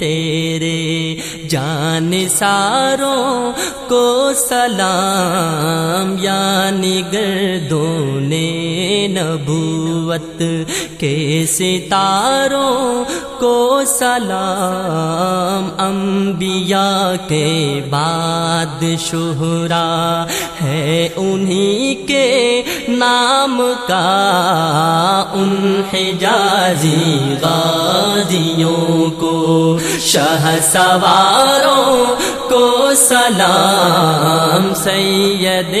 تیرے جان ساروں کو سلام یعنی گردون نبوت کے ستاروں کو سلام۔ انبیاء کے بعد شہرا ہے انہی کے نام کا۔ ان حجازی غازیوں کو شہ سواروں کو سلام، سید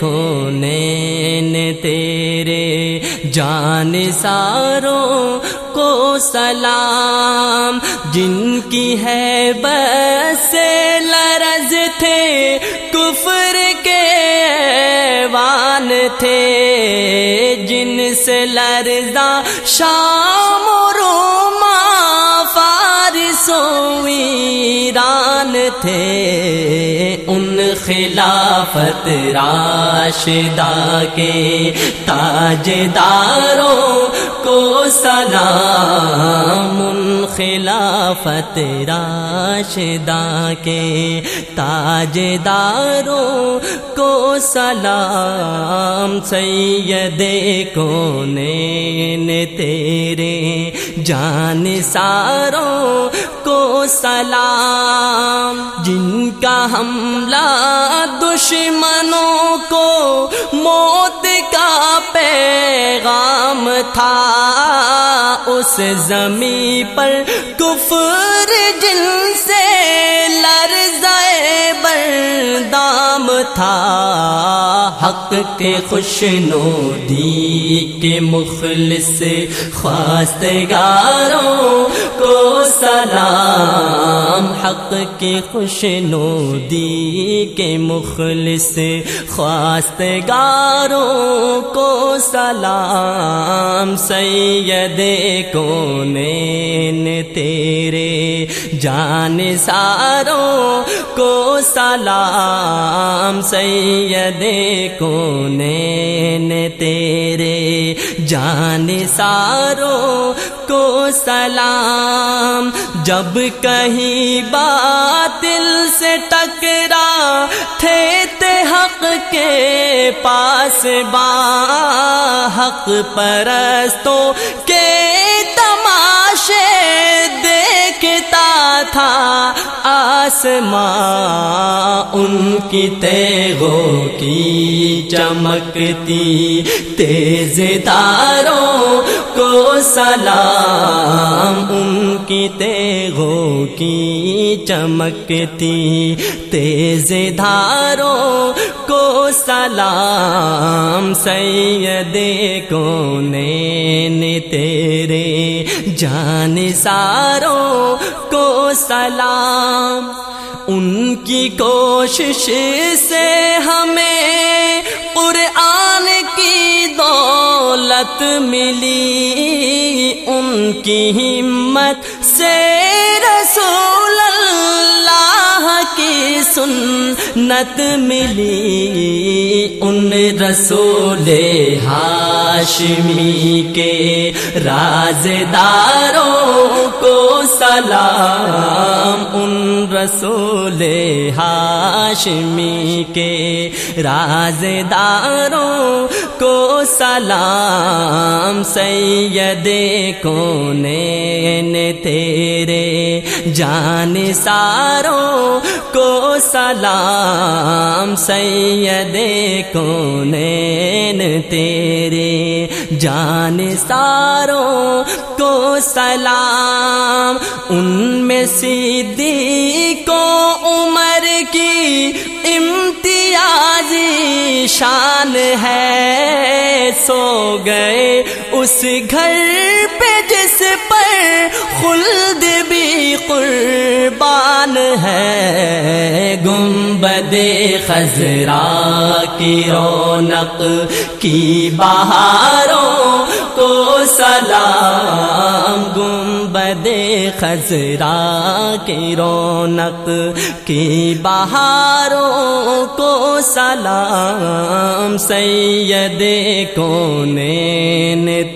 کو نین تیرے جان ساروں کو سلام۔ جن کی ہے بس لرز تھے، کفر کے وان تھے۔ جن سے لرزا شام تھے ان خلافت راشدہ کے تاج داروں کو سلام، ان خلافت راشدہ کے تاج داروں کو سلام۔ سید کون تیرے جان ساروں سلام، جن کا حملہ دشمنوں کو موت کا پیغام تھا، اس زمین پر کفر جن سے لرزے بردار تھا حق کے خوش نو دی کے مخلص خواستگاروں کو سلام، حق کے خوش نو دی کے مخلص خواستگاروں کو سلام۔ سید کون تیرے جان ساروں کو سلام۔ سید کون تیرے جان ساروں کو سلام جب کہیں باطل سے ٹکرا تھے تے حق کے پاس با حق پرستوں کے آسماں ان کی تیغوں کی چمکتی تیز تاروں کو سلام ان کی تیغوں کی چمکتی تیز دھاروں کو سلام سید کون تیرے جان ساروں کو سلام۔ ان کی کوشش سے ہمیں قرآن کی دولت ملی۔ ان کی ہمت سے رسول اللہ کی سنت ملی۔ ان رسول ہاشمی کے رازداروں سلام ان رسول ہاشمی کے رازداروں کو سلام سید کون تیرے جان ساروں کو سلام سید کون تیرے جان ساروں کو سلام ان میں سیدھی کو عمر کی امتیازی شان ہے سو گئے اس گھر پہ جس پر خلد بھی قربان ہے گنبد خزرا کی رونق کی بہاروں کو سلام گنبد خزرا کی رونق کی بہاروں کو سلام سید کون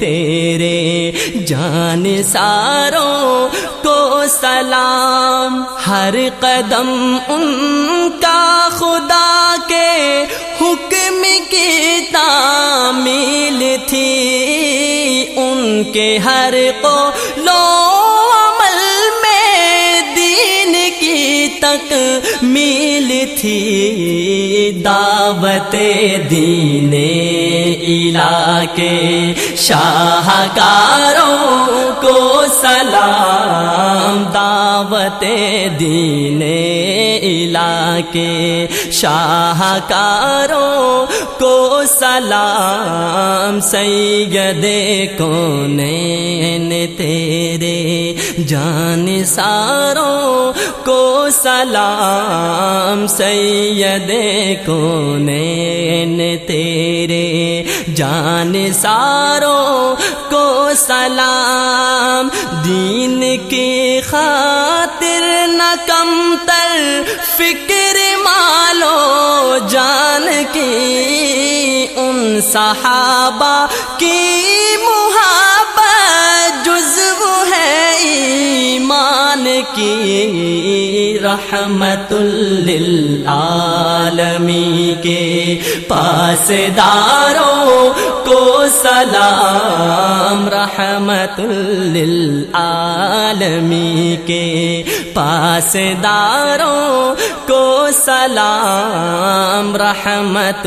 تیرے جان ساروں کو سلام ہر قدم ان کا خدا کے حکم کی تعمیل تھی کے ہر کو لو عمل میں دین کی تک میل تھی۔ دعوت دین علاقے شاہکاروں کو سلام۔ دعوت دین علاقے شاہکاروں کو سلام، سید کون تیرے جان ساروں کو سلام، سید کون تیرے جان ساروں کو سلام۔ دین کی خاطر نہ کم تر، فکر ان صحابہ کی محبت جزو ہے ایمان کی رحمت للعالمی کے پاس داروں کو سلام رحمت للعالمی کے پاس داروں کو سلام رحمت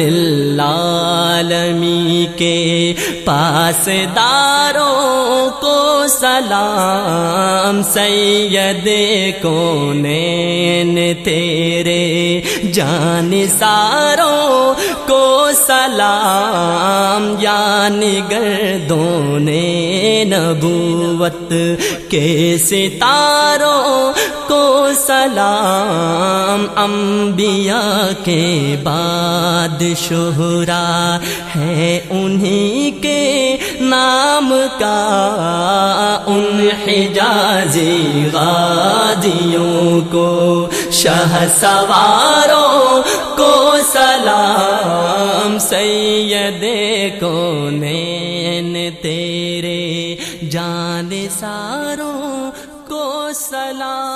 للعالمی کے پاس داروں کو سلام سید کون تیرے جان ساروں کو سلام یعنی گردون نبوت کے ستاروں کو سلام۔ انبیاء کے بعد شہرا ہے انہیں کے نام کا۔ ان حجازی غازیوں کو شہ سواروں سلام سید کون تیرے جان ساروں کو سلام۔